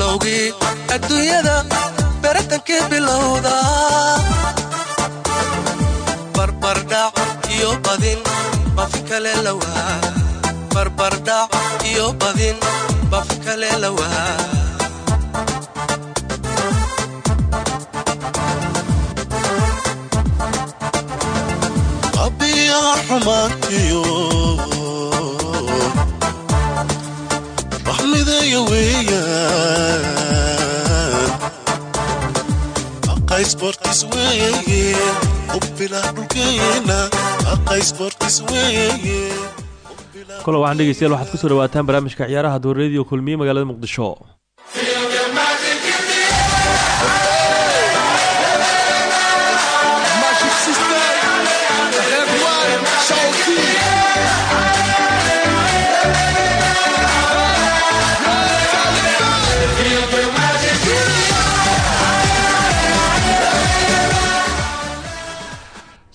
bilowgii adduunyada baratankii bilowda. Barbardhac iyo badin baafin kale lawaa barbardhac iyo badin baafin kale lawaa xumaantiyo kole waxaan dhegeystayaal waxaad ku soo dhawaataan barnaamijka ciyaaraha dowr-radio kulmiye magaalada muqdisho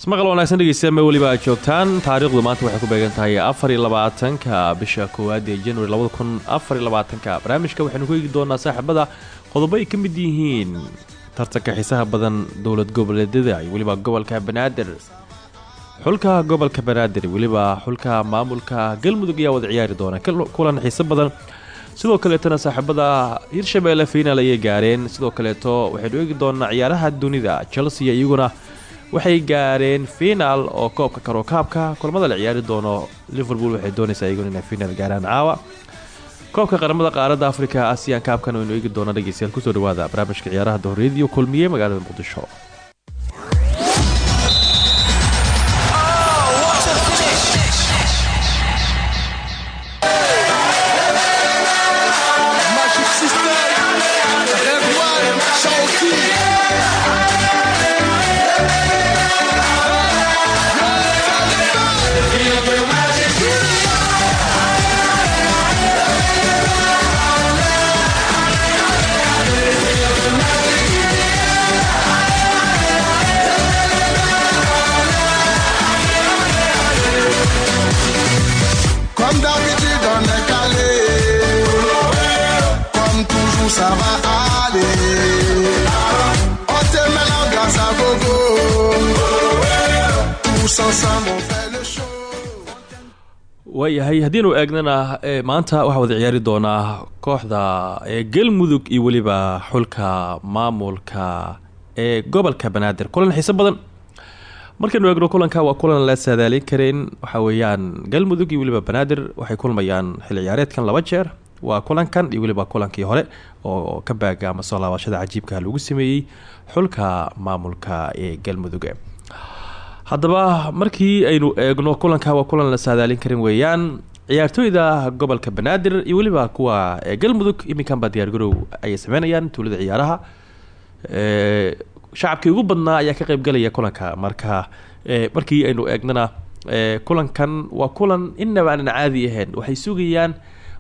ismaqal wanaagsan dhegeystayaal meel weliba joogtaan? Taariikhdu maanta waxay ku beegan tahay afar iyo labaatanka bisha koowaad ee januari labada kun labaatanka. Barnaamijka waxaynu ku eegi doonaa saaxiibada qodobo ay ka mid yihiin tartanka xiisaha badan dowlad goboleedyada iyo weliba gobolka banaadir. Xulka gobolka banaadir weliba xulka maamulka galmudug ayaa wada ciyaari doona kulan xiiso badan. Sidoo kaleetona saaxiibada hirshabeelle fiinaal ayay gaareen. Sidoo kaleeto waxaynu eegi doonaa ciyaaraha dunida chelsea iyaguna waxay gaareen finaal oo koobka karookaabka kulamada la ciyaari doono liverpool waxay doonaysaa iyaguna inay finaal gaaraan caawa. Koobka qaramada qaaradda afrika asiyan kaabkan waynu eegi doona dhegeystayaal ku soo dhawaada barnaamijka ciyaaraha dowriyadiyo kulmiye magaalada muqdisho waayahay haddiinu eegnana ee, maanta waxaa wada ciyaari doonaa kooxda ee galmudug iyo weliba xulka maamulka ee gobolka banaadir. Kulan xiiso badan. Markaynu eegno kulanka waa kulan la saadaalin karin. Waxa weeyaan galmudug iyo weliba banaadir waxay kulmayaan xil ciyaareedkan laba jeer. Waa kulankan iyo weliba kulankii hore oo ka baaga ama soo laabashada cajiibka lagu sameeyey xulka maamulka ee galmudug haddaba markii aynu eegno kulanka waa kulan la saadaalin karin weeyaan. Ciyaartooyda gobolka banaadir iyo weliba kuwa galmudug iminkanba diyaargarow ayay sameynayaan tuulada ciyaaraha. Shacabkii ugu badnaa ayaa ka qeybgalaya kulanka. Marka markii aynu eegnana ee, kulankan waa kulan inaba aanan caadi ahayn. Waxay sugayaan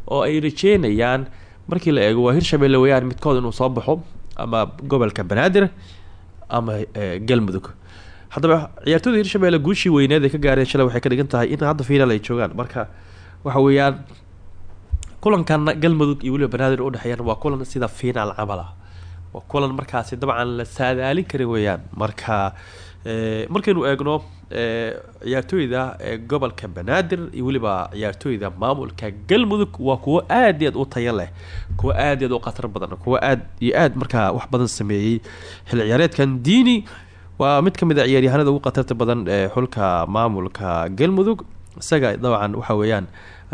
oo ay rajeynayaan markii la eego waa hirshabelle weeyaan midkood inuu soo baxo ama gobolka banaadir ama galmudug haddaba ciyaartooyda hirshabelle guushii weyneed ay ka gaareen shalay waxay ka dhigan tahay in hadda fiinaal ay joogaan. Marka waxa weeyaan kulankan galmudug iyo weliba banaadir udhexeeyaan waa kulan sida fiinaal camal ah. Waa kulan markaasi dabcan la saadaalin karin weeyaan. Marka ee, markaynu eegno ee, ciyaartooyda ee gobolka banaadir iyo weliba ciyaartooyda maamulka galmudug waa kuwo aad iyo aad u tayo leh kuwo aad iyo aad u khatar badan kuwo aad iyo aad markaa wax badan sameeyey xil ciyaareedkan. Diini waa mid ka mid a ciyaaryahanada ugu khatarta badan ee xulka maamulka galmudug isaga dabcan waxa weeyaan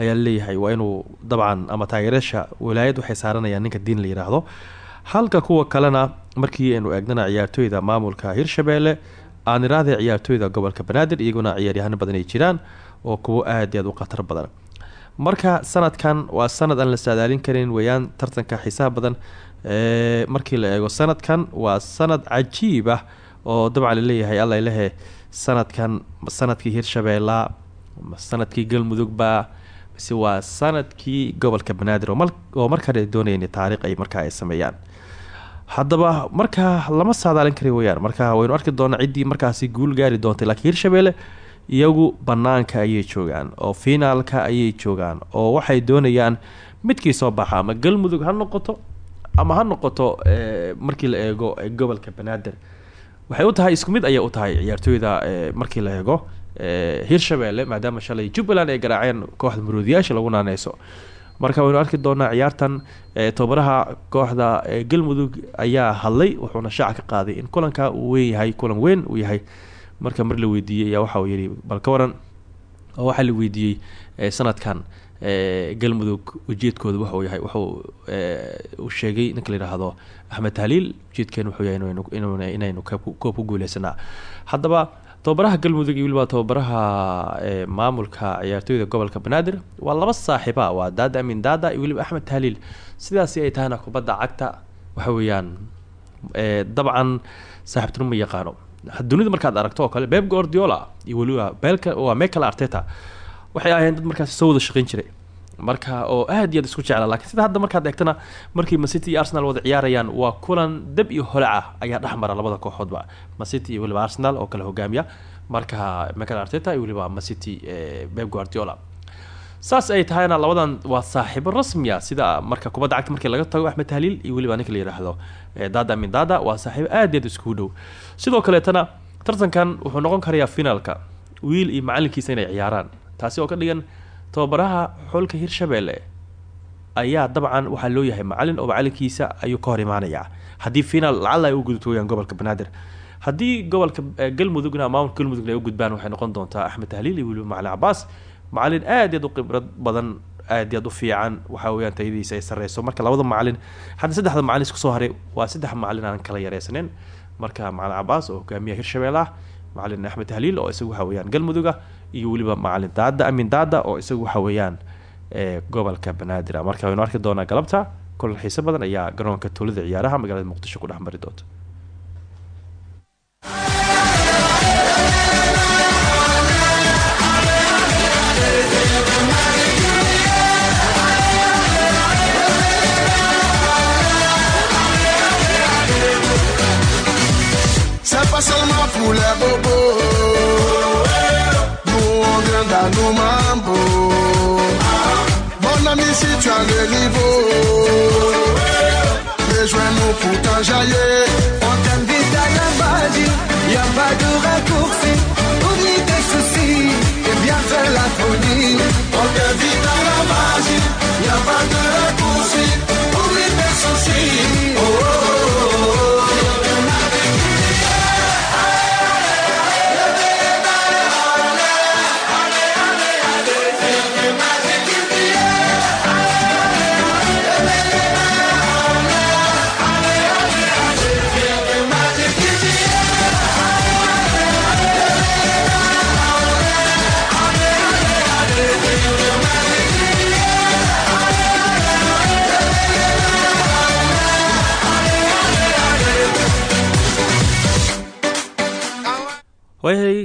ayaa leeyahay waa inuu dabcan ama taageerasha walaayad waxay saaranayaan ninka diin la yidhaahdo halka kuwa kalena markii aynu eegnana ciyaartooyda maamulka hirshabelle aan iraahday ciyaartooyda gobolka banaadir iyaguna ciyaaryahano badan ay jiraan oo kuwo aad aad u badan. Marka sanadkan waa sanad aan la saadaalin karin weeyaan tartanka xiisaha badan. Ee markii la eego sanadkan waa sanad cajiib ah oo dabcan la leeyahay alla lehe sanadkan sannadkii hirshabeella sannadkii galmudugba mise waa sannadkii gobolka banaadir oo markale doonayeen taariikh ay markaa ay sameeyaan. Haddaba markaa lama saadaalin kari weyaan marka waynu arki doonaa ciddii markaasi guul gaari doontay laakiin hirshabeelle iyagu banaanka ayay joogaan oo finaalka ayay joogaan oo waxay doonayaan midkii soo baxa ama galmudug ha noqoto ama ha noqoto markii la eego gobolka banaadir waxay u tahay isku mid ayay u tahay ciyaartooyda markii la eego hirshabeelle maadaama shalay jubbaland ay garaaceen kooxda maroodiyaasha lagu naaneyso marka waynu arki doonaa ciyaartan tobabaraha kooxda galmudug ayaa hadlay wuxuuna shaaca ka qaaday in kulanka uu weyn yahay kulan weyn uu yahay. Marka mar la weydiiyey ayaa waxa uu yihi bal ka waran oo waxaa la weydiiyey sanadkan galmudug ujeedkooda waxuu yahay wuxuu uu sheegay ninka la yidhaahdo axmed tahliil ujeedkeen wuxuu yahay inn inaynu koob ku guuleysanaa haddaba tababaraha galmudug iyo weliba tababaraha maamulka ciyaartooyda gobolka banaadir waa laba saaxiiba. Waa daada amin daada iyo weliba axmed tahliil sidaasi ay tahayna kubadda cagta waxa weeyaan dabcan saaxiibtinu ma yaqaano. Dunida markaad aragto kale beb gordiola iyo weliba waa michael arteta waxay ahayn dad markaasi soo wada shaqeyn jiray. Marka oo aad iyo isku jecla lakiin sida hadda markaad eegtana markii macity iyo arsenal wada ciyaarayaan waa kulan dab iyo holac ah ayaa dhex mara labada kooxoodba. Macity iyo weliba arsenal oo kale hogaamiya. Marka michael arteta iyo weliba macity beb guardiola. Saas ay tahayna labadan waa saaxiibo rasmiya sida marka kubadda cagta markii laga tago axmed tahliil iyo weliba ninka la yidhaahdo dada min dada. Waa saaxiibo aad aad iskugu dhow. Sidoo kaleetana tartankan wuxuu noqon karayaa finaalka. Wiil iyo macalinkiisa inay ciyaaraan taasi oo ka dhigan tababaraha xulka hirshabeelle ayaa dabcan waxaa loo yahay macalin oo macalinkiisa ayuu ka hor imaanayaa. Haddii finaal lacala ay u gudubto weyaan gobolka banaadir. Haddii gobolka galmudugna maamulka galmudugna ay u gudbaan waxay noqon doontaa axmed tahliil iyo weliba macalin cabaas macalin aad iyaad u khibrad badan aad iyaad u fiican waxa weyaan tayadiisa ay sareyso marka labada macalin hadda saddexda macalin isku soo haray waa saddex macalin aan kala yareysaneyn marka macalin cabaas oo hogaamiya hirshabelle ah macalin axmed tahliil oo isagu waxa weyaan galmuduga iyo weliba macalin daada amin daada oo isagu waxa weeyaan gobolka banaadir marka waynu arki doonaa galabta kulan xiise badan ayaa garoonka tuulada ciyaaraha magaalada muqdisho ku dhex mari doonta dans nos mambo. Mon ami, si tu as à la magie, y a pas de raccourci.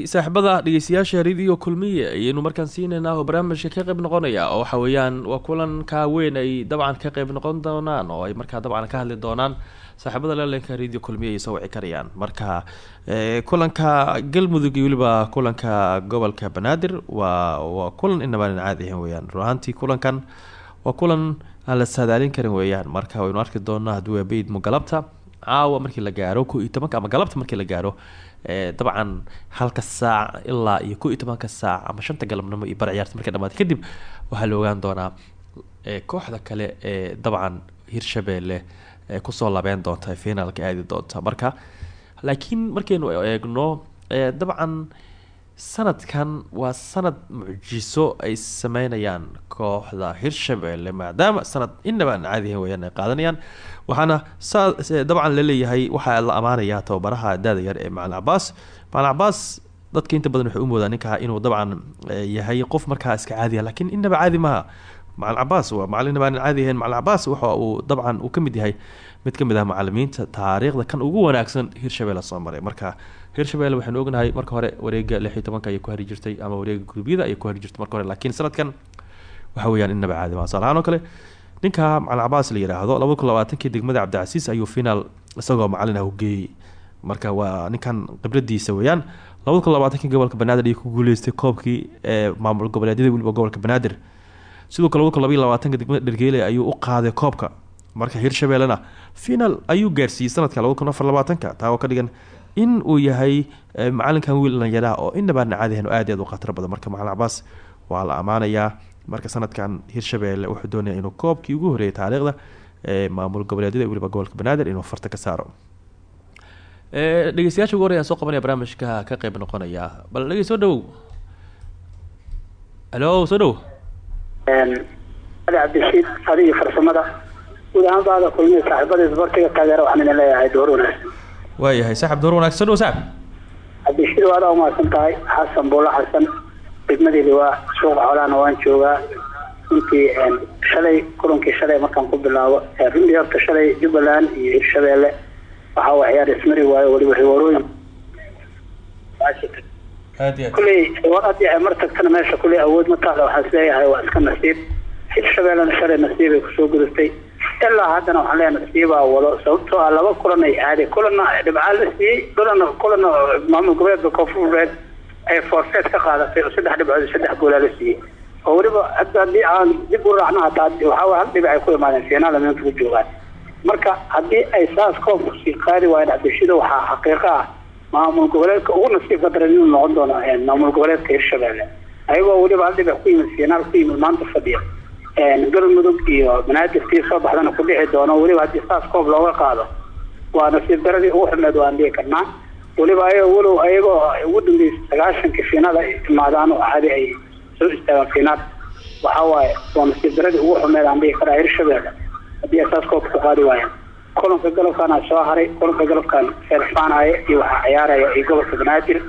Waayahay saaxiibada dhegeystayaasha radio kulmiye ayaynu markaan siinaynaa barnaamijka ka qeyb noqonaya oo waxa weeyaan waa kulanka weyn ay dabcan ka qeyb noqon doonaan oo ay markaa dabcan ka hadli doonaan saaxiibada leelanka radio kulmiye ay soo wici karayaan. Marka kulanka galmudug iyo weliba kulanka gobolka banaadir waa waa kulan inabaanan caadi ahayn weyaan run ahaantii kulankan waa kulan aan la saadaalin karin weeyaan. Marka waynu arki doonaa haddii waa beydmo galabta caawa markii la gaaro ko iyo tobanka ama galabta markii la gaaro dabcan halka saac ilaa iyo ko iyo tobanka saac ama shanta galabnimo iyo bar ciyaarta markay dhamaatay kadib waxaa la ogaan doonaa kooxda kale ee dabcan hirshabeelle ku soo labeen doonta finaalka aadi doonta. Marka laakiin markaynu eegno dabcan sanadkan waa sanad mucjiso ay sameynayaan kooxda hirshabeelle maadaama sanad inaba aan caadihan weyaan ay qaadanayaan. Waxaana dabcan la leeyahay waxaa la amaanayaa tababaraha daada yar ee macalin cabaas macalin cabaas dadka inta badan waxay u moodaan ninka inuu dabcan eh, yahay qof markaa iska caadiya laakiin inaba caadi maaha. Macalin cabaas waa macalin baan caadi ahayn. Macalin cabaas waxa uu dabcan uu ka mid yahay mid ka mid ah macalimiinta taariikhda kan ugu wanaagsan hirshabelle soo maray. Marka hirshabelle waxaynu ognahay marka hore wareega lix iyo tobanka ayay ku hari jirtay ama wareega gurubyada ayay ku hari jirtay marka hore laakiin sanadkan waxa weeyaan inaba caadi maaha salahaan oo kale ninka macalin cabaas la yidhaahdo labada kun labaatankii degmada cabdicasiis ayuu finaal isagoo macalin ah u geeyey. Marka waa ninkan khibradiisa weeyaan labada kun gobolka banaadir ayuu ku guuleystay koobkii ee maamul goboleedyada weliba gobolka banaadir. Sidoo kale labada kun labaiyo labaatanka ayuu u qaaday koobka. Marka hirshabellena final ayuu gaarsiiyey sanadka labada kun taa oo ka dhigan in uu yahay eh, macalinkan wiil dhalinyaraha oo inabaan caadihan oo aad iyo aad u khatar badan. Marka macalin cabaas waa la ammaanayaa marka sanadkan hirshabelle wuxuu doonaya inuu koobkii ugu horeeyay taariikhda ee maamul goboleedyada weliba gobolka banaadir inuu farta ka saaro. Eh, dhegeystayaasha ugu horey aan soo qabanaya barnaamijka ka qeyb noqonaya. Bal dhegey soo dhowow halo soo dhow. Ali cabdishiid adigii farsamada. Guud ahaan baada kulmiya saaxiibada isboortiga taageera waxaan idin leeyahay door wanaagsan waayahay saaxib door wanaagsan dhow saaxib cabdishiid waa adaa umahadsan tahay xasan buulo xasan degmadeedi waa suuqa xoolahana waan joogaa. Runtii shalay kulankii shalay markaan ku bilaabo runtii horta shalay jubbaland iyo hirshabeelle waxaa waa ciyaar ismari waayo weliba aad kulley ay mar tagtana meesha kulley awood ma taala waxaan is leeyahay waa iska nasiib. Hirshabeellena shalay nasiibay ku soo gudubtay ilaa haddana waxaan leeyahay nasiibaa wado. Sababtoo ah laba kulan ay aaday kulanna dhibcaa la siiyey kulanna kulanna maamul goboleedka koonfureed ay forfeet ka qaadatay oo saddex dhibcood saddex goolaa la siiyey. Oo weliba hadda haddii aan dib u raacno hataa waxaa hal dhibic ay ku imaadeen fiinaala meenta ku joogaan. Marka haddii ay saas koobku sii qaadi waayeen cabdishido waxaa xaqiiqo ah maamul goboleedka ugu nasiibka daran inuu noqon doono een, maamul goboleedka hirshabelle. Ayagoo weliba hal dhibic ku yimid fiinaal ku yimid maanta fadhiya galmudug iyo banaadirkii soo baxdana ku dhici doono weliba haddii saas koob looga qaado waa nasiib daradii ugu xumeed waan dhihi karnaa. Weliba ayago walow ayagoo ugu dambeysay sagaashanka fiinaal ay imaadaan oo caadi ay soo istaagaan fiinaal waxaa waaye waa nasiib daradii ugu xumeed aan dhihi karaa hirshabelle haddii ay saas koobka ku qaadi waayaan kulanka galabkaana soo haray kulanka galabkan reer faanaye iyo waxaa ciyaaraya iyo gobolka banaadir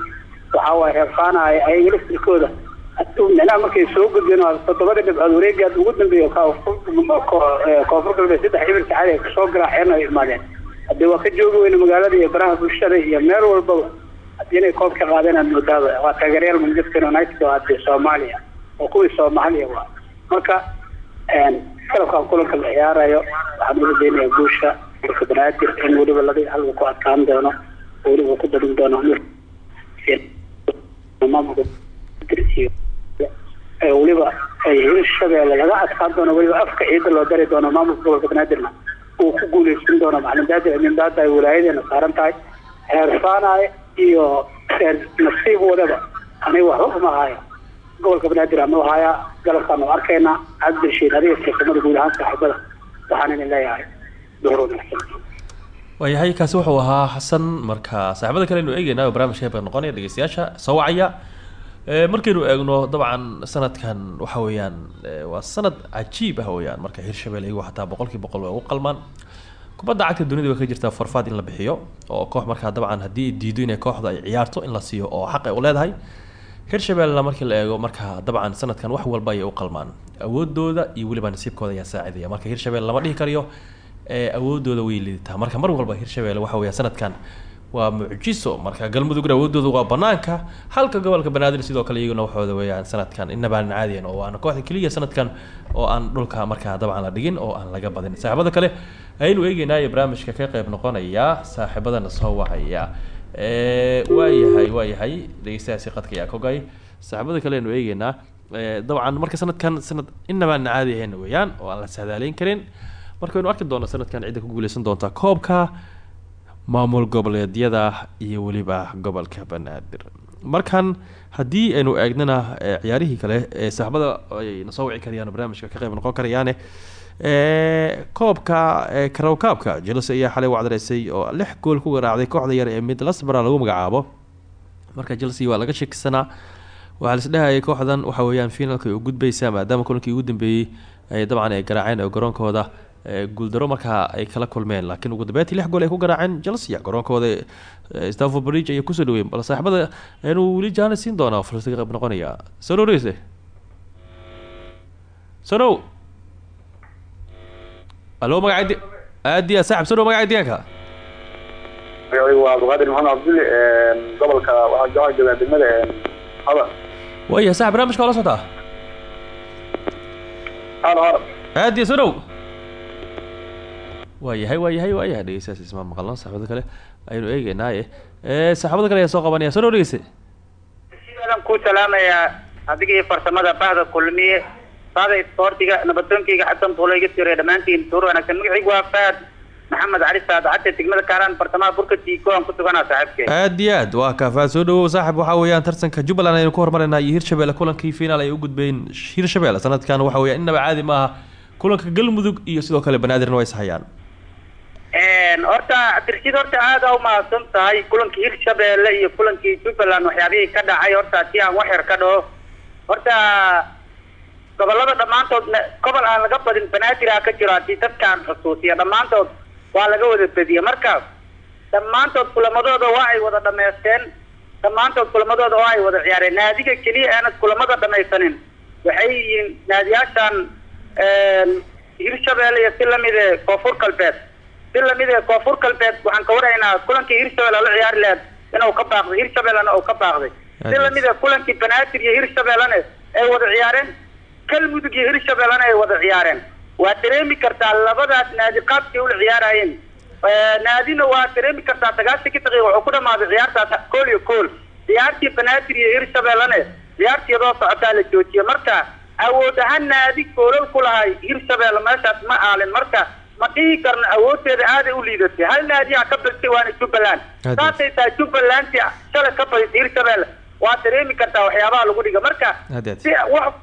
waxaa waaye reer faanaye ayaga laftirkooda micnaha markay soo gudbeen toddobada dhibcood wareegaad ugu dambeeya koonfur galbeed saddex ibilka cali ay garaaceen ay imaadeen haddii waa ka joogi weyne magaalada iyo baraha bulshada iyo meel walbaba haddii inay koob ka qaadeen aad moodaaba waa taageeryaal manchester united oo hadee soomaaliya oo kuwii soomaaliya waa. Marka galabkan kulanka la ciyaarayo waxaan ula deenayaa guusha gobolka banaadir in weliba laba halka ku adkaan doono oo weliba ku darin doono. Maamulka iyo ee weliba ay hirshabeelle laga adkaan doono weliba afka ciidda loo dari doono maamulka gobolka banaadirna uu ku guuleysan doono macalin daadir mindaada ay wilaayadeena saaran tahay reer faanaye iyo reer nasiib wadaba aniga waxba uma hayo gobolka banaadir anu hayaa galabkaan u arkaynaa cabdirashiid adiga farsamada guud ahaan saaxiibada waxaan idin leeyahay door wanaagsan waayahay kaasi wuxuu ahaa xasan marka saaxiibada kale aynu eegeynaa oo barnaamijka heebka noqonaya dhegeystayaasha soo wacaya markaynu eegno dabcan sanadkan waxa weeyaan eh, waa sanad cajiib ah weeyaan. Marka hirshabelle iyagu xataa boqolkii boqol way ugu qalmaan. Kubadda cagta dunida way ka jirtaa farfaad in la bixiyo oo koox markaa dabcan haddii diido inay kooxda ay ciyaarto in la siiyo oo xaq ay u leedahay. Hirshabellena markii la eego marka dabcan sanadkan wax walba ayay u qalmaan. Awoodooda iyo weliba nasiibkooda ayaa saacidaya marka hirshabelle lama dhihi karayo ee awoodooda way liditaa marka mar walba hirshabelle waxa weeya sanadkan waa mucjiso. Marka galmudugna awoodooda waa banaanka halka gobolka banaadir sidoo kale iyaguna waxooda weeyaan sanadkan inabaan caadiyan oo waana kooxda keliya sanadkan oo aan dhulka markaa dabcan la dhigin oo aan laga badin. Saaxiibada kale ayaynu eegeynaayo barnaamijka ka qeyb noqonaya saaxiibadana soo wahaya. Waayahay waayahay dhegeystayaasi qadka ayaa kogay. Saaxiibada kale aynu eegeynaa dabcan marka sanadkan sanad inabaan caadi weeyaan oo aan la sahdaaleyn karin. Marka waynu arki doona sanadkan cidda ku guuleysan doonta koobka maamul goboleedyada iyo weliba gobolka banaadir. Markan haddii aynu eegnana ciyaarihii kale ee saaxibada ay nasoo wici karayaan barnaamijka ka qeyb noqon karayaane koobka karawkaabka chelsea ayaa xalay wacdareysay oo lix gool ku garaacday kooxda yar ee midlasbara lagu magacaabo. Marka chelsea waa laga shekisanaa waxaa laisdhehayay kooxdan waxa weeyaan finalka u gudbeysaa maadaama kulankii ugu dambeeyey ay dabcan ay garaaceen oo garoonkooda guuldaro markaa ay kala kulmeen laakiin ugu dambeyntii lix gool ay ku garaaceen chelsea. Garoonkooda ee, stamford bridge ayay ku soo dhaweyn bal saaxiibada inuu weli jaana siin doonaa fursad ka qayb noqonaya. Dhowreyse soo dhow alo magacadi aadiya saaxib. Soo dhow magaca diyaanka waa abdulqaadir maxamed cabdulle gobolka waxaa joogaa degmada hadan waaya saaxib barnaamijka waa la socotaa halo halo aadiya soo dhow waayahay waayahay waayahay dhegeystayaas isma maqalno saaxibada kale aynu eegeynaaye ee saaxibada kale ayaa soo qabanaya. Soo dhow dhegeyste sidaadan ku salaamayaa adiga iyo farsamada bahda kulmiye. Bahda isboortiga nabadoonkeyga xasan buulo iga tiray dhammaantiin suur wanaagsan. Magacaygu waa faad maxamed cali saad cadde degmada kaaraan bartamaha burka tiiko aan ku suganaa saaxiibkee aad iyo aad. Waa kaafaad soo dhawow saaxib waxaa weeyaan tartanka jubbaland aynu ku hormarinaa iyo hirshabelle kulankii finaal ay u gudbeen hirshabelle sanadkan waxa weeyaan innaba caadi maaha. Kulanka galmudug iyo sidoo kale banaadirna way ishayaan horta cabdirashiid horta aada u mahadsan tahay kulankii hirshabeelle iyo kulankii jubbaland waxyaabihii ka dhacay horta si aan wax yar ka dhaho. Horta gobollada dhammaantood na- gobol aan laga badin banaadir ka jiro haddii dadkaan xusuusiya. Dhammaantood waa laga wada bediye marka dhammaantood kulamadooda waa ay wada dhameysteen dhammaantood kulamadooda waa ay wada ciyaareen naadiga keliya aanad kulamada dhamaysanin. Waxay yihiin naadiyaashan hirshabeelle iyo si la mid ee koonfur galbeed si la mid ee koonfur galbeed waxaan ka waraynaa kulankii hirshabelle la ciyaari lahayd inuu ka baaqday hirshabellena uu ka baaqday. Si la mid ee kulankii banaadir iyo hirshabellena ay wada ciyaareen galmudug iyo hirshabellena ay wada ciyaareen. Waa dareemi kartaa labadaas naadi qaabkay ula ciyaarayeen. Naadina waa dareemi kartaa sagaashankii daqiiqa wuxuu ku dhamaaday ciyaartaas kool iyo kool. Ciyaartii banaadir iyo hirshabellena ciyaartiiyadoo socotaa la joojiye marka awood ahaan naadi koolal ku lahay hirshabelle meeshaas ma aalin. Marka ma dhihi karno awoodteeda aaday u liidatay. Hal naadiyaa ka badtay waana jubbaland. Saasay tahay jubbalandti shalay ka badisay hirshabelle waa dareemi kartaa waxyaabaha lagu dhiga marka si wax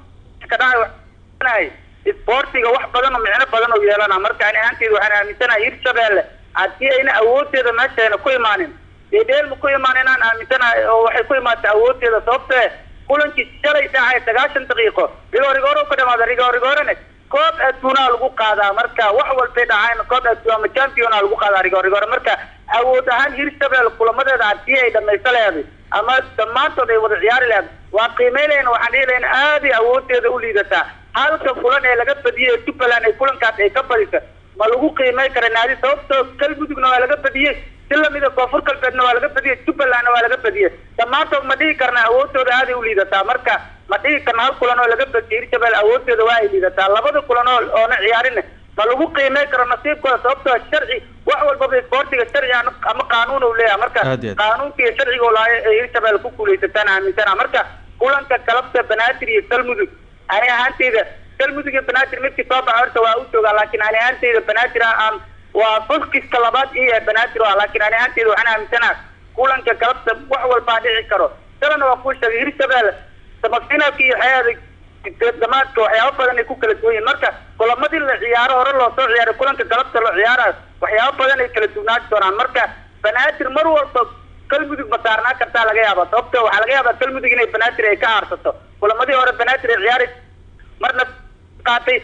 ka dhacay isboortiga wax badan oo micno badan oo yeelana marka ani ahaanteyda waxaan aaminsanahay hirshabelle haddii ayna awoodteeda meesheena ku imaanin dee dheel ma ku imaan inaan aaminsanahay oo waxay ku imaatay awoodteeda sababtee kulankii shalay dhacay sagaashan daqiiqo. Rigoorigooro ka dhamaada rigoorigoorene koob adduunaa lagu qaadaa. Marka wax walbay dhacaan koob adduun ama championa lagu qaadaa rigoorigoore marka awood ahaan hirshabelle kulamadeeda haddii ay dhamayso leeday ama dhammaantood ay wada ciyaari lahayd waa qiimeynayna waxaan dhihi lahayn aaday awoodteeda u liidataa halka kulan ee laga badiyey jubbaland ay kulankaas ay ka badisa ma lagu qiimey kara naadi sababtoo galmudugna waa laga badiyey si lamida koonfur galbeedna waa laga badiyey jubbalandna waa laga badiyey dhammaantood ma dhihi karna awoodtooda aaday u liidataa marka ma karna hal kulan oo laga badiyey hirshabelle awoodteeda waa ay liidataa labada kulan oo oona ciyaarin ma lagu qiimey karo nasiibkooda sababtoo sharci wax walbaba isboortiga sharci ama- ama qaanuun uu leeyahay. Marka qaanuunka iyo sharciga lahay ee hirshabelle ku guuleysataan aaminsana marka kulanka kalabta banaadir iyo galmudug ani ahaanteyda galmudug iyo banaadir midkii soo baxa horta waa u joogaa laakiin ani ahaanteyda banaadir aan waa fuskiska labaad iyo ee banaadir ah laakiin ani ahaanteyda waxaan aaminsanaha kulanka kalabta wax walbaa dhici karo. Salana waa kuu sheegay hirshabelle samafinalka iyo xeada damaadka waxyaabo badan ay ku kala duwan yihiin. Marka kulamadii la ciyaaro hore loo soo ciyaaray kulanka galabta loo ciyaarayo waxyaabo badan ay kala duwnaan doonaan. Marka banaadir mar walba galmudug ma saarnaan kartaa laga yaaba sababto waxaa laga yaabaa galmudug inay banaadir ay ka aarsato. Kulamadii hore banaadir ay ciyaari marna qaatay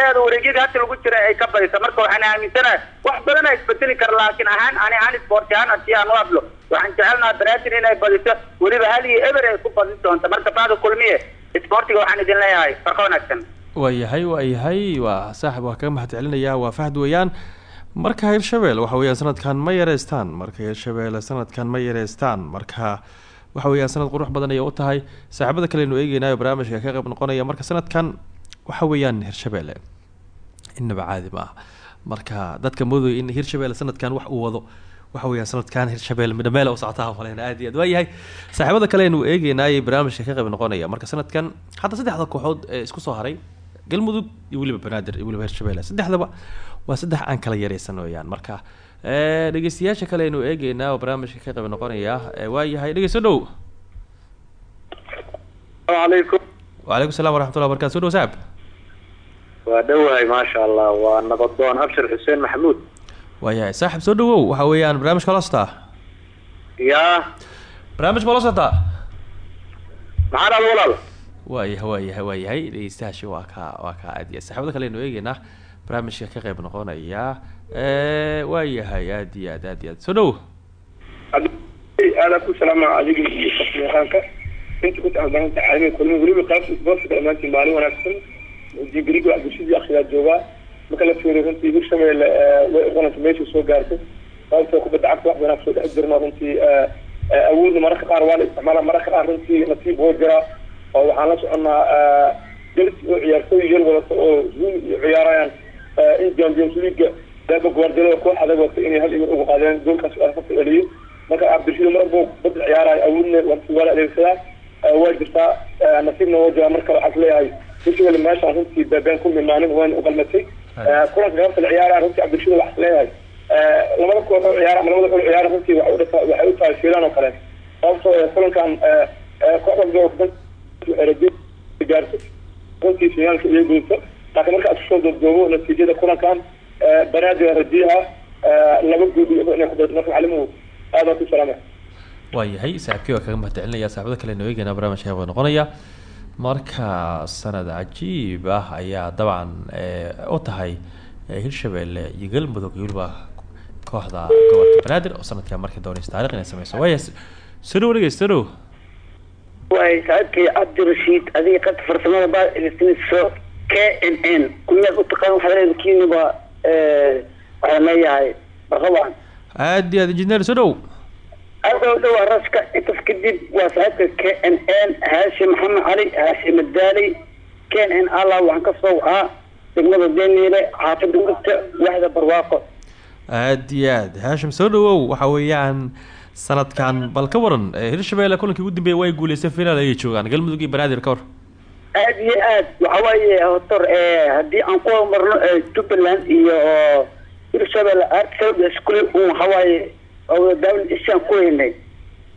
eeda wareegyadii hadda lagu jira ay ka badisa marka waxaan aaminsanahay wax badan a isbedeli kara laakiin ahaan ani ahaan isboorti ahaan haddii aan u hadlo waxaan jecelnaha banaadir inay badiso. Weliba hal iyo eber ay ku badin doonto. Marka bacda kulmiye isboortiga waxaan idin leeyahay farqa wanaagsan. Waayahay waayahay waa saaxib waa kaga mahad celinayaa waa fahd weeyaan. Marka hirshabelle waxa weeyaan sanadkan ma yareystaan. Marka hirshabelle sanadkan ma yareystaan. Marka waxa weeyaan sanad qurux badan ayay u tahay. Saaxiibada kalenu eegeynayo barnaamijka ka qayb noqonaya. Marka sanadkan waxa weeyaan hirshabelle inaba caadi ma ah marka dadka moodaya in hirshabelle sanadkan wax uu wado waxa weeyaan sanadkan hirshabelle midhameel u socotaa maleyna aad iyo aad. Waayahay saaxiibada kale aynu eegeynayay barnaamijka ka qayb noqonaya. Marka sanadkan hadda saddexda kooxood ee isku soo haray galmudug iyo weliba banaadir iyo weliba hirshabelle saddexdaba waa saddex aan kala yareysan weeyaan. Marka dhegeystayaasha kale aynu eegeynaa oo barnaamijka ka qayb noqonaya waayahay dhegeyso dhow. Asalaamu calaykum wacalaykum salam waraxmatullah barkatu soo dhow saaxib waa dhowahay maasha allah waa nabadoon abshir xuseen maxamuud. Waayahay saaxib soo dhawow waxa weeyaan barnaamijka la sotaa yaa barnaamij ma la sotaa maxaa dhal walaal? Waayahay waayahay waayahay dhegeystayaasha waa ka waa ka aadiya saaxiibada kale aynu eegeynaa barnaamijka ka qeyb noqonaya waayahay aad iyo aad aad iyo aad. Soo dhow aada ku salaama adiga iyo farsamayaqaanka inta ku tacbanta caalamiga kulmi weliba qaybta isboortiga dhammaantiin maalin wanaagsan waa bulshadii akhiyaa joogaa marka la fiiriyo runtii hirshabeelle way uqananta meesha soo gaartay sababtoo kubadda cagta wax wanaag soo dhex jirno runtii awoodna mararka qaar waa la isticmaala mararka qaar runtii nasiib woo jiraa oo waxaan la soconaa jelsi oo ciyaartooy yar wadata oo zoom iyo ciyaarayaan in champions league daaba guardiola koox adag wata inay hal imin ugu qaadeen goolkaas ka ficeliyo marka abdishida marbo badda ciyaarayo awoodna waa la adeegsadaa waa jirtaa nasiibna waa jiraa marka waxaa leeyahay hirshabelle meeshaan runtii beebeen ku mimaanin wayna uqalmatay kulanka gaabta la ciyaaraya runtii cabdishida waxaa leeyahay. Labada koox oo ciyaara labada koox ciyaara runtii waxay u tahay fiilaan oo kale. Sababtoo kulankan koox walba gaarto. Runtii finaalka iyo gudubto laakiin marka aad ku soo doobdoobo natiijada kulankan banaadir radiyaha laba guud inay ku marka macalimuhu aadaan ku salaama waayahay saaxiibkii waa kaga mahadcelinaya. Saaxibada kale noo eegayna barnaamijka qeyb noqonaya marka sanad cajiib ah ayaa dabcan u tahay hirshabelle iyo galmudug iyo weliba kooxda gobolka banaadir. Oo sanadkaa markii doonaysa taarikh inay sameyso waaya soo dhow dhegeysta dhow waay saaxiibkii cabdirashiid adiga qadka farsamada baa electronicsoo k n n. Kumiyaad u taqaan waxaad leedahay kiiniba waxaan leeyahay barqaban aad iyo aad injineer soo dhow aada u dhowaa raska intaas kadib waa saaxiibka k n n haashim maxamed cali haashim madaali k n n allah waxaan ka soo wacaa degmada deniile xaafida wurta waxda barwaaqo aad iyo aad. Haashim soo dhawow waxa weeyaan sanadkan. Bal ka waran hirshabelle kulankii ugu dambeeyay way guuleysteen finaal ayay joogaan. Galmudug iyo banaadir ka war aad iyo aad. Waxa waaye hotor haddii aan ku horumarno jubbaland iyo hirshabelle arts kule un waxawaaye daawin ishaan ku haynay.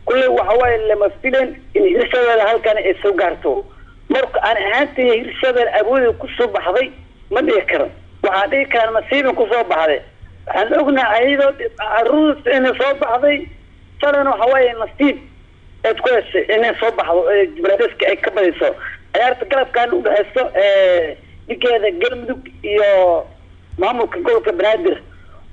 Kulley waxawaaye lama filan in hirshabelle halkan ay soo gaarto. Marka aan ahaantay hirshabelle awoodii ku soo baxday ma dhihi karo waxaa dhihi karaa nasiibin ku soo baxday. Waxaan ognahay ayadoo aruus inay soo baxday. Salana waxa waaye nasiib eed ku heshay inay soo baxdo jubbalandeska ay ka badiso ciyaarta galabkan udhexeyso dhigeeda galmudug iyo maamulka gobolka banaadir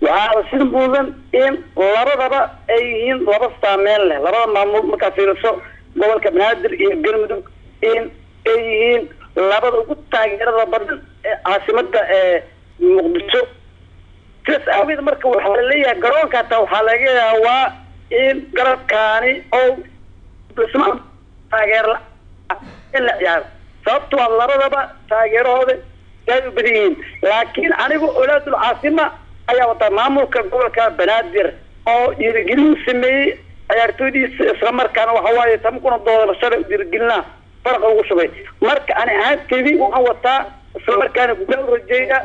waxaa sida mudan in labadaba ay yihiin laba saameyn leh. Labada maamul markaa fiiriso gobolka banaadir iyo galmudug in ay yihiin labada ugu taageerada badan ee caasimada muqdisho. Sidaas aaweed marka waxaa la leeyahay garoonka hataa waxaa laga yaabaa in garabkaani oo dhisma taageer la in la ciyaaro. Sababto waa labadaba taageerahooda ay u badan yihiin. Laakiin anigu olaadul caasima ayaa wataa maamulka gobolka banaadir oo dhiirigelin sameeyey ciyaartooydiisa islamarkaana waxa waaye tama kuna doorashada dhiirigelina faraqa ugu shubay. Marka ani ahaanteedii waxaan wataa islamarkaana gudaa u rajeeya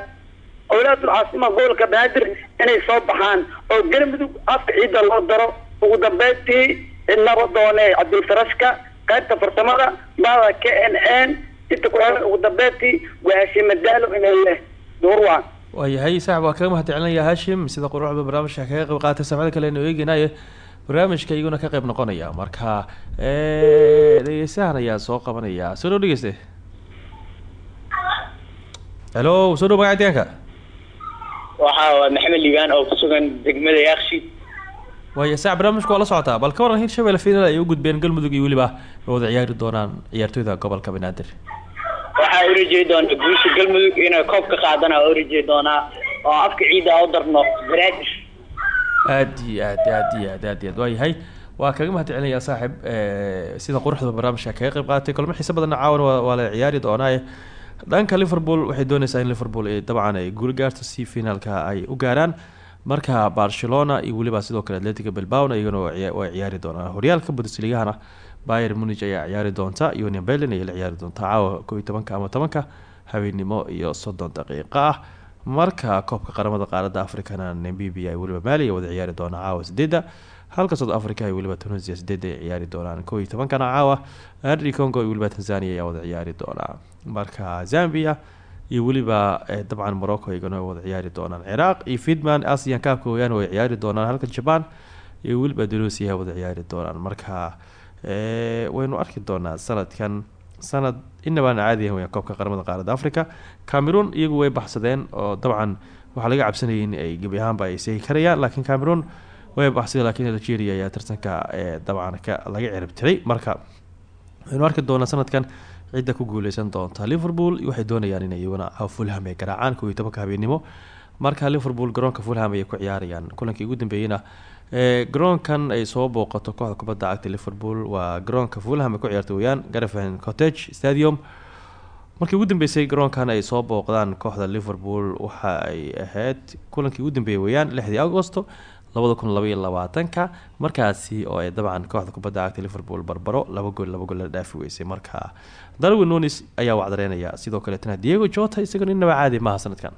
awlaadul caasima gobolka banaadir inay soo baxaan oo galmudug afka ciidda loo daro. Ugu dambeyntii cidnaba doone cabdilfarashka qaybta farsamada baada k n n inta ku ugu dambeyntii waa hashimadaalo inay leh duurwaan waayahay saaxib waa kaga mahadcelinaya hashim. Sida quruxda barnaamijka kaga qayb qaatay saacada kale inu eegeynaye barnaamijka iyaguna ka qayb noqonaya. Marka dhegeystahan ayaa soo qabanaya. Soo dhow dhegeyste. Helo soo dhow magacadiyaanka waxa waa maxamed liibaan oo kusugan degmada yaakshi waaya saac barnaamijka waa la socotaa bal ka waran hirshabelle final ay u gudbeen galmudug iyo weliba. Wada ciyaari doonaan ciyaartooyda gobolka banaadir waxaa urajey doona guusha galmudug inay koob ka qaadana waa doonaa oo afka ciidda u darno banaadir aad iyo aad aad iyo aad aad waa kaga mahadcelinayaa saaxib sida quruxda barnaamijka kaga qayb qaatay. Kulmo xiise badanna caawan waa waa la ciyaari doonaaye dhanka liverpool waxay dooneysaa in liverpool dabcan ay guul gaarto si finaalka ay u gaaraan. Marka barcelona iyo weliba sidoo kale atletico bilbaona iyagana way ciyaari doonaan. Horyaalka bundesligahana bayer munich ayaa ciyaari doonta union berlin ayay ciyaari doontaa caawa koo iyo tobanka ama tobanka habeennimo iyo soddon daqiiqo ah. Marka koobka qaramada qaaradda africana namibia iyo weliba mali ay wada ciyaari doonaa caawa sideedda halka south africa iyo weliba tunisia sideedda ay ciyaari doonaan koo iyo tobankana caawa henry congo iyo weliba tanzania ayaa wada ciyaari doonaa marka zambia iyo weliba dabcan morocco iyagana wada ciyaari doonaan. Ciraaq iyo fidman asian kaabka weyaan ciyaari doonaan halka jaban iyo weliba dolosia wada ciyaari doonaan. Marka waynu arki doonaa sanadkan. Sanad inabaan caadiya weya koobka qaramada qaaradda africa cameroon iyagu way baxsadeen oo dabcan waxaa laga cabsanayay in ay gebi ahaanba ay seegi karayaan laakiin cameroon way baxsadeen laakiin algeria ayaa tartanka dabcan ka laga cirib marka waxaynu arki doonaa sanadkan cidda ku guuleysan doonta. Liverpool waxay doonayaan inay iyaguna fulham ay garaacaan kow iyo habeenimo. Marka liverpool garoonka fulham ayay ku ciyaarayaan. Kulankii ugu dambeeyeyna ee garoonkan ay soo booqato kooxda kubadda cagta liverpool. Waa garoonka fulham ay ku ciyaarta weyaan garfen cottage stadium. Markii ugu dambeysay garoonkan ay soo booqdaan kooxda liverpool waxa ay ahayd kulankii ugu dambeeyay weyaan lixdii agosto labada kun labaiyo markaasi oo ay dabcan kooxda kubadda cagta liverpool barbaro laba gool laba gool la dhaafi weysay marka darwin nunis ayaa wacdareynaya sidoo kaleetana diego jota isagoo innaba caadi maaha sanadkan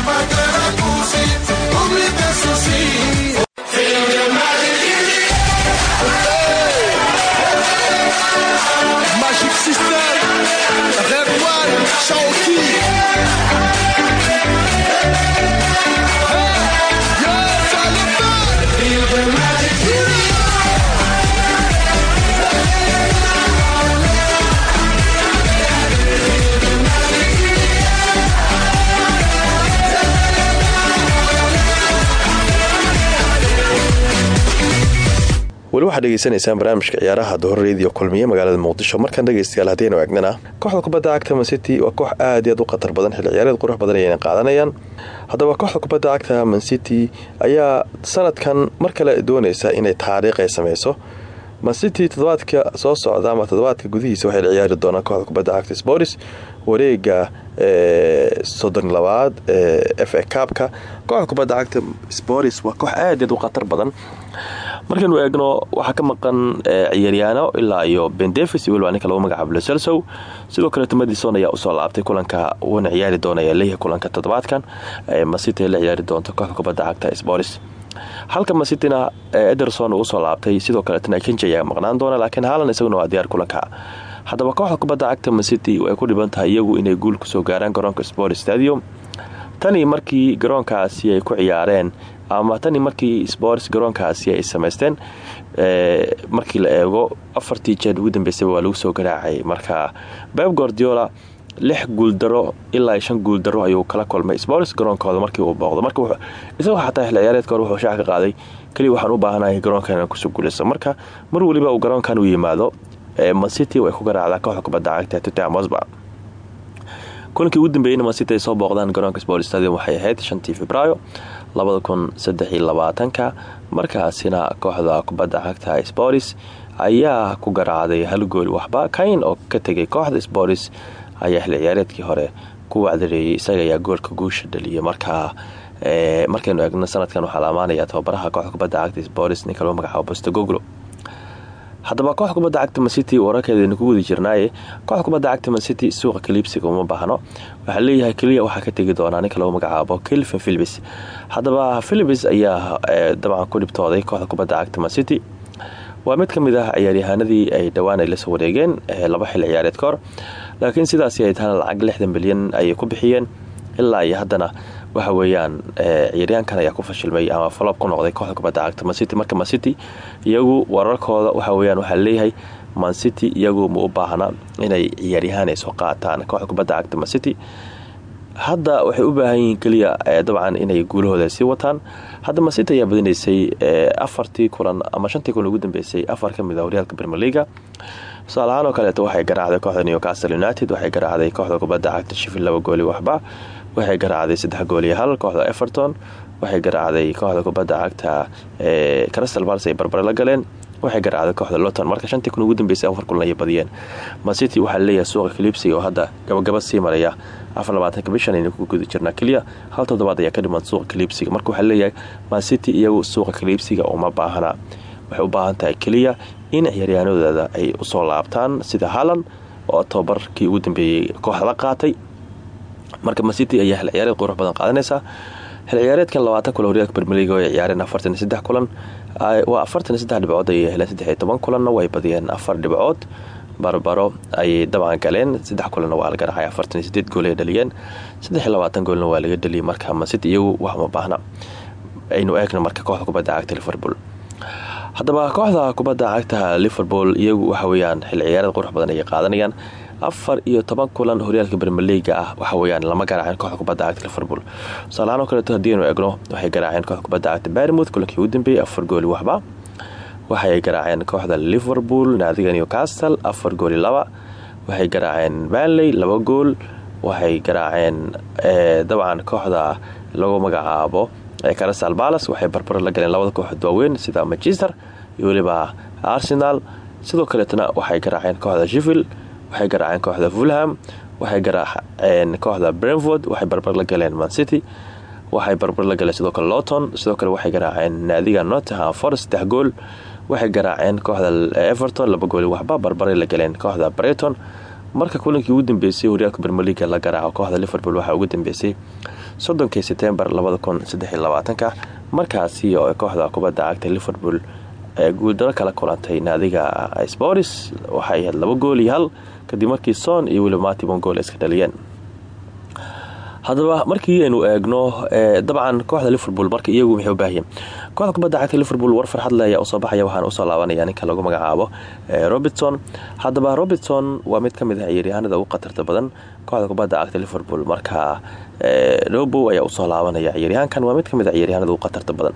y waxaad dhegeysanaysaan barnaamijka ciyaaraha dohor radio kulmiye magaalada muqdisho. Markaan dhegeystayaal haddaynu eegnana kooxda kubadda cagta mancity waa koox aad iyo aad u khatar badan. Xilli ciyaareed qurux badan ayayna qaadanayaan. Haddaba kooxda kubadda cagta mancity ayaa sanadkan mar kale dooneysa inay taariikh ay sameyso mancity toddobaadka soo socda ama toddobaadka gudihiisa waxay la ciyaari doonaan kooxda kubadda cagta sports. Wareega soddon labaad ee f a cabka kooxda kubadda cagta sports waa koox aad aad u khatar badan markaynu eegno waxaa ka maqan ciyaaryaano ilaa iyo ben davis. Weliba ninka lagu magacaabo loselsow sidoo kaleeto madison ayaa u soo laabtay kulanka wuuna ciyaari doonaya leeyahay kulanka toddobaadkan. Masity ay la ciyaari doonto kooxda kubadda cagta sports halka masitina ederson uu u soo laabtay. Sidoo kaleetna kenji ayaa maqnaan doona laakiin haalan isaguna waa diyaar kulanka. Haddaba kooxda kubadda cagta masity ay ku dhiban iyagu inay guul ku soo gaaraan garoonka sport stadium tanii markii garoonkaasi ay ku ciyaareen ama tanii markii sports garoonkaasi ay samaysteen markii la eego afartii jeer ugu dambeysaba waa lagu soo garaacay. Marka beb gordiola lix guuldaro ilaa shan guuldaro ayuu kala kulmay. Sports garoonkooda markii uu booqdo marka isagoo xataa hore wuxuu shaaca ka qaaday keliya waxaan u baahanahay garoonkan ku soo guuleysto marka mar weliba uu garoonkan u yimaado mancity way ku garaacdaa kooxda kubadda cagta tottenham hotspur kulankii ugu dambeeyeyna mancity ay soo booqdaan garoonka sport stadium. Waxay ahayd shantii februaayo labada kun saddex iyo labaatanka markaasina kooxda kubadda cagta sports ayaa ku garaacday hal gool waxba. Kayn oo ka tegay kooxda sports ayaa xilli ciyaareedkii hore. Ku wacdareeyay isaga ayaa goolka guusha dhaliyay. Markaa markaynu eegno sanadkan waxaa la amaanaya tababaraha kooxda kubadda cagta sports ninka lagu magacaabo bostogoglo haddaba kooxda kubadda cagta mancity wararkeedaynu ku wadi jirnaaye kooxda kubadda cagta mancity suuqa kaliibsiga uma baahno waxaa leeyahay keliya waxaa ka tegi doonaa ninka lagu magacaabo kelvin philibis haddaba philibis ayaa dabcan ku dhibtooday kooxda kubadda cagta mancity waa mid ka mid ah ciyaaryahaanadii ay dhowaan ay la soo wareegeen laba xil ciyaareed ka laakiin sidaasi ay tahana lacag lixdan bilyan ayay ku bixiyeen ilaa iyo haddana waxa weeyaan ciyaaryaankan ayaa ku fashilmay ama falob ku noqday kooxda kubadda cagta mancity marka mancity iyagu wararkooda waxa weyaan waxaa leeyahay mancity iyagu ma u baahna inay ciyaaryahaan ay soo qaataan kooxda kubadda cagta mancity hadda waxay u baahan yihiin keliya dabcan inay guulahooda sii wataan. Hadda masita ayaa badinaysay afartii kulan ama shantii kulan ugu dambeysay afar ka mid a horyaalka bermeliga tusaale ahaan oo kaleeto waxay garaacday kooxda newcastle united waxay garaacday kooxda kubadda cagta shifil laba gooli waxba waxay garaacday saddex gooliyo hal kooxda everton waxay garaacday kooxda kubadda cagta crystal bals ay barbare la galeen waxay garaacday kooxda loton marka shantii kun ugu dambeysay afar kulan ayay badiyeen. Mancity waxaa la leeyahay suuqa kalibsiga oo hadda gabagaba sii maraya. Afar labaatanka bishan aynu ku guda jirnaa. Keliya hal toddobaad ayaa ka dhiman suuqa kaliibsiga marka waxaa leeyahay mancity iyagu suuqa kaliibsiga uma baahana waxay u baahan tahay keliya in ciyaaryahanadooda ay u soo laabtaan sida halan oo tobabarkii ugu dambeeyey kooxda qaatay marka mancity ayaa xil ciyaareed qurux badan qaadanaysaa xil ciyaareedkan labaatan kulan horyaalka bermeliga ay ciyaareen afartan iyo saddex kulan waa afartan iyo saddex dhibcood ayay heleen saddex iyo toban kulanna badiyeen. Afar dhibcood barbaro ayay dabcan galeen saddex kulanna waa la garaacay afartan iyo gool ay dhaliyeen saddex iyo labaatan goolna waa laga dhaliyay marka mancity iyagu wax ma baahna. Aynu eegno marka kooxda kubadda cagta liverpool. Haddaba kooxda kubadda cagta liverpool iyagu waxa weyaan xil ciyaareed qurux badan ayay qaadanayaan afar iyo toban kulan horyaalka bermeliga ah. Waxa weyaan lama garaaceen kooxda kubadda cagta liverpool. Tusaalahaan oo kaleeto haddii aynu eegno waxay garaaceen kooxda kubadda cagta barmouth kulankii ugu dambeeyey afar gooli waxba. Waxay garaaceen kooxda liverpool naadiga newcastle afar gooli laba. Waxay garaaceen manley laba gool. Waxay garaaceen dabcan kooxda lagu magacaabo crystal balas waxay barbaro la galeen labada kooxood waaweyn sida manchester iyo weliba arsenal. Sidoo kaleetna waxay garaaceen kooxda shivil waxay garaaceen kooxda fulham waxay garaaceen kooxda brentford waxay barbar la galeen mancity waxay barbar la galeen sidoo kale lowton sidoo kale waxay garaaceen naadiga nottingham forest saddex gool waxay garaaceen kooxda everton laba gooli waxba barbaray la galeen kooxda breyton marka kulankii ugu dambeysay horyaalka bermeliga la garaaco kooxda liverpool waxaa ugu dambeysay soddonkii setembar labada kun saddexiy labaatanka. Markaasi oo kooxda kubadda cagta liverpool ee guuldaro kala kulantay naadiga sporis waxay ahayd laba gool iyo hal kadib markii son iyo weliba matibon gool iska dhaliyeen. Haddaba markii aynu eegno dabcan kooxda liverpool marka iyagu maxay u baahiyeen kooxda kubadda cagta liverpool war farxad le ayaa u soo baxaya waxaana u soo laabanaya ninka lagu magacaabo robertson. Haddaba robertson waa mid ka mid ah ciyaaryahanada ugu khatarta badan kooxda kubadda cagta liverpool. Marka robow ayaa u soo laabanaya ciyaaryahankan waa mid ka mid ah ciyaaryahanada ugu khatarta badan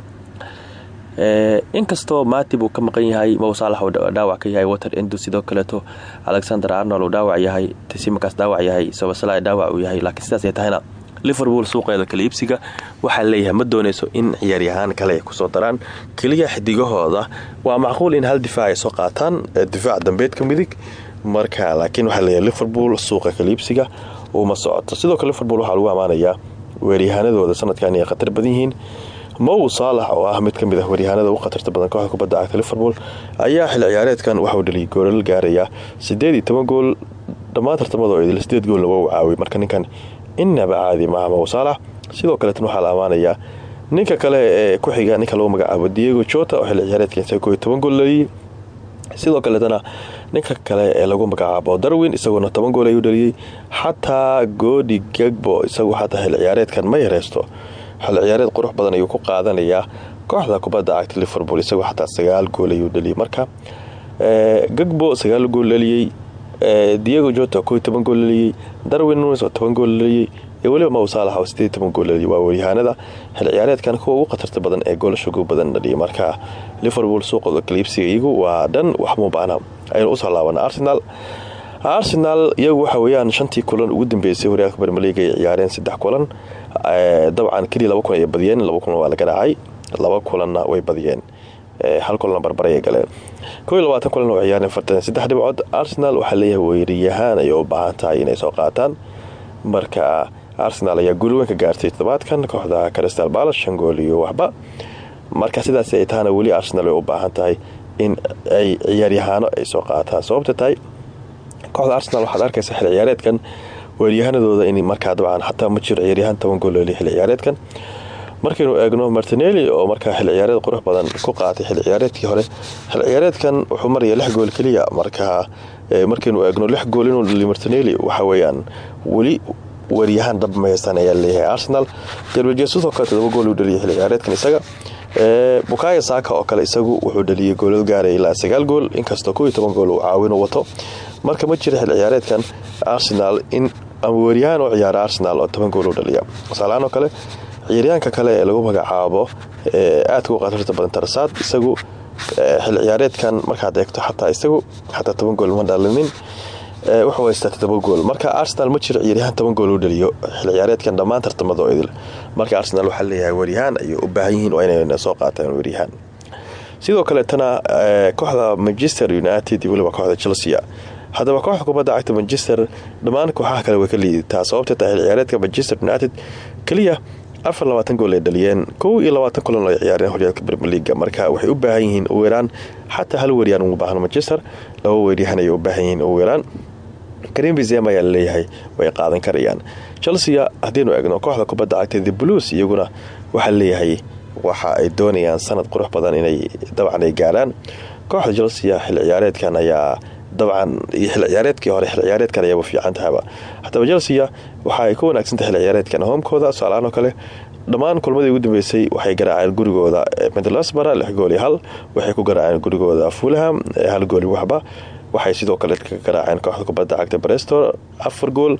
inkastoo matib uu ka maqan yahay mow saalax uu dhaawac ka yahay water endu sidoo kaleeto alexander arnold uu dhaawac yahay tasimakas dhaawac yahay sobasala dhaawac uu yahay laakiin sidaasay tahayna liverpool suuqeeda kala iibsiga waxaa leeyahay ma dooneyso in ciyaaryahaan kale ay ku soo daraan. Keliya xidigahooda waa macquul in hal difaac ay soo qaataan difaac dambeedka midig. Marka laakiin waxaa leeyahay liverpool suuqa kala iibsiga uma socoto. Sidoo kale liverpool waxaa lagu ammaanayaa weeryahanadooda sanadkan inay khatar badan yihiin mow saalax oo ah mid ka mid ah waryahanada ugu khatarta badan kooxda kubadda cagta liverpool ayaa xil ciyaareedkan waxauu dhaliyay goolal gaaraya sideed iyo toban gool. Dhammaan tartamada oo idil sideed goolna waa u caawiyay. Marka ninkan inaba caadi maaha mow saalax sidoo kaleetna waxaa la ammaanayaa ninka kale ee ku xiga ninka lagu magacaabo diego jota oo xil ciyaareedkan isaga kooiyo gool dhaliyay. Sidoo kaleetana ninka kale ee lagu magacaabo darwin isagoona toban gool ayuu dhaliyey xataa goodi gegbo isagu xataa xil ciyaareedkan ma yareysto xil ciyaareed qurux badan ayuu ku qaadanayaa kooxda kubadda cagta liverpool isagoo xataa sagaal gool ayuu dhaliyay. Marka gagbo sagaal gool dhaliyey diego jota koo toban gool dhaliyey darwin nunes oo toban gool dhaliyey iyo weliba mow saalax oo sideed gool dhaliyay. Waa waryahaanada xil ciyaareedkan kuwa ugu khatarta badan ee goolasha ugu badan dhaliyay. Marka liverpool suuqooda kaliibsiga iyagu waa dhan wax mubaana aynu u soo laabana arsenal arsenal iyagu waxa weyaan shantii kulan ugu dambeysay horyaalka bermeliga ay ciyaareen saddex kulan dabcan keliya laba kulan ay badiyeen laba kulan waa la garaacay. Laba kulanna way badiyeen. Hal kulanna barbaray ay galeen. Iyo labaatan kulan oo ciyaareen fartan saddex dhibcood arsenal waxaa leeyahay weeriyahaan ayay u inay soo qaataan. Marka arsenal ayaa guulweyn ka gaartay toddobaadkan kooxda crystal balas shan gool iyo waxba. Marka sidaas ay tahana weli arsenal way u baahan in ay ciyaaryahaano ay soo qaataan. Sababta tahay kooxda arsenal waxaad arkaysa xil ciyaareedkan weeryahanadooda markaa dabcan xataa ma jiro ciyaaryahaan toban gool leli xil ciyaareedkan. Markaynu eegno martinelli oo markaa xil ciyaareed qurux badan ku qaatay xil ciyaareedkii hore xil ciyaareedkan wuxuu maraya lix gool keliya markaa markaynu eegno lix gool inuu dhaliy martinelli waxa weeyaan weli weeryahaan dhab mahaystaan ayaa leeyahay. Arsenal sidoo kale todoba gool uu dhaliyay xil ciyaareedkan isaga. Bukaya saaka oo kale isagu wuxuu dhaliyay goolal gaaraya ilaa sagaal gool. Inkastoo koo iyo toban gool uu caawin wato marka ma jira xil ciyaareedkan arsenal in ama weeryahaan oo ciyaara arsenal oo toban gool u dhaliya. Tusaalahaan oo kale ciyaaryahanka kale ee lagu magacaabo aadka u qatarta badan tarasaad isagu xil ciyaareedkan markaad eegto xataa isagu xataa toban gool ma dhalinin wuxuu haystaa todoba gool. Marka arsenal ma jiro ciyaaryahaan toban gool u dhaliyo xil ciyaareedkan dhammaan tartamada idil. Marka arsenal waxaa leeyahay weeryahaan ayay u baahan yihiin waa inay soo qaataan weeryahaan sidoo kaleetana kooxda manchester united weliba kooxda chelsea haddaba kooxda kubadda cagta manchester dhammaan kooxaha kale way ka liidataa sababtee tahay ciyaareedka manchester united keliya afar gool ay dhaliyeen kow iyo labaatan ay ciyaareen horyaalka brmer leaga marka waxay u baahan yihiin ugu yaraan xataa hal weeryaan uma baahno manchester laba weeryahan ayay u baahan yihiin ugu yaraan. Karim bizem ayaa la leeyahay way qaadan karayaan. Chelsea haddiinu eegno kooxda kubadda cagta the blues iyaguna waxaa leeyahay waxa ay doonayaan sanad qurux badan inay dabcan ay gaaraan kooxda chelsea xil ciyaareedkan ayaa dabcan iyo xil ciyaareedkii hore xil ciyaareedkan ayaaba fiican tahaba haddaba chelsea waxa ay ku wanaagsantahay xil ciyaareedkan hoomkooda tusaalahaan oo kale dhammaan kulmadii ugu dambeysay waxay garaaceen gurigooda. Midlsbara lix gool hal waxay ku garaaceen gurigooda. Fulham hal gool iyo waxba waxay sidoo kale ka garaaceen kooxda kubadda cagta brestor afar gool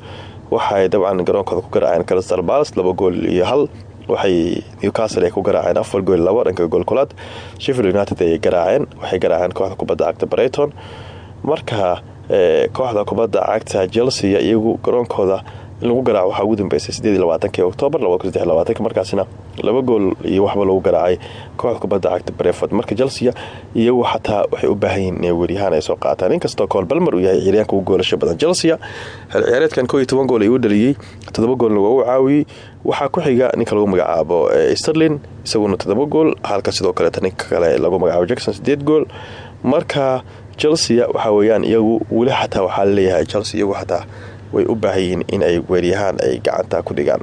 waxay dabcan garoonkooda ku garaaceen crystal bals laba gool iyo hal waxay newcastle ay ku garaaceen afar gool labo dhanka goolkulaad sheffield united ayay garaaceen waxay garaaceen kooxda kubadda cagta breyton marka kooxda kubadda cagta chelsea iyagu garoonkooda in lagu garaaco waxaa ugu dambeysay oktoobar markaasina laba gool iyo waxba lagu garaacay kooxda kubadda cagta breford marka chelsea iyagu xataa waxay u baahan yihiin inay weeryahaan ay soo qaataan. Inkastoo kool balmer uu yahay ciyaaryaanka ugu goolasho badan chelsea xil ciyaareedkan koo iyo gool ayuu dhaliyey toddoba goolna waa u caawiyey ku xiga ninka lagu magacaabo sterlin isaguna toddoba gool halka sidoo kaleeta ninka kale lagu magacaabo jackson sideed gool. Marka chelsea waxaa weyaan iyagu weli xataa waxaa la leeyahay chelsea iyagu xataa way u baahan yihiin in ay weeryahaan ay gacanta ku dhigaan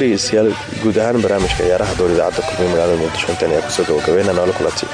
dhegeystayaal guud ahaan barnaamijka ciyaaraha dowr idaacadda kulmiye magaalada muqdisho intan ayaa ku soo gabagabeynaa noola kulanti